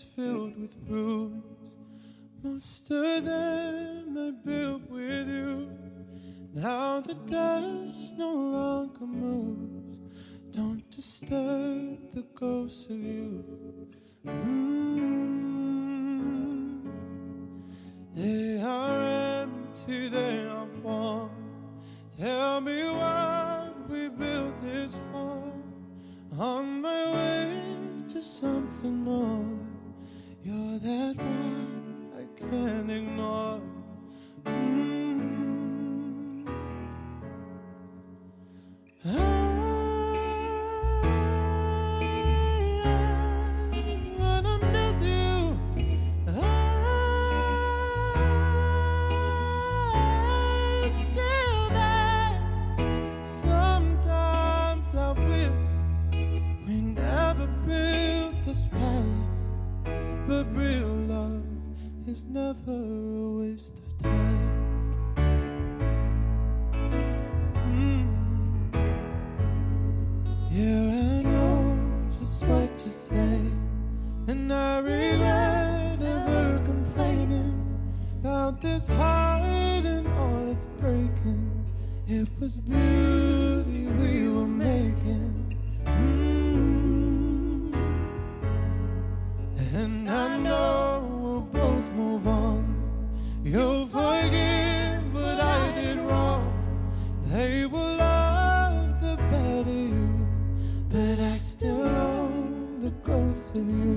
filled with bruises. Most of them I built with you. Now the dust no longer moves. Don't disturb the ghosts of you. Mm. They are empty, they are warm. Tell me what something more. You're that one I can't ignore. But real love is never a waste of time. Mm. Yeah, I know just what you're saying, and I regret ever complaining about this heart and all it's breaking. It was beauty we were making. Ghost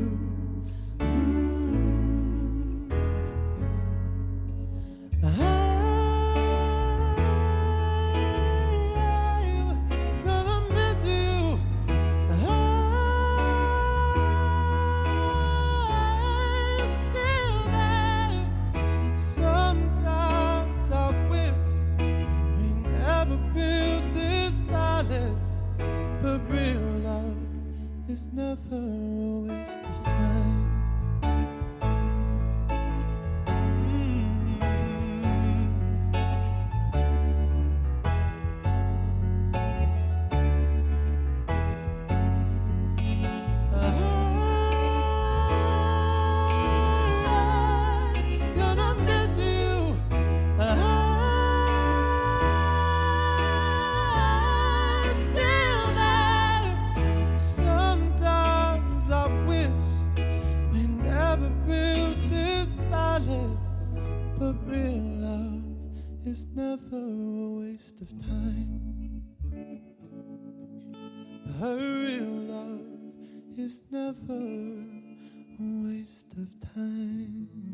is never a waste but real love is never a waste of time. But real love is never a waste of time.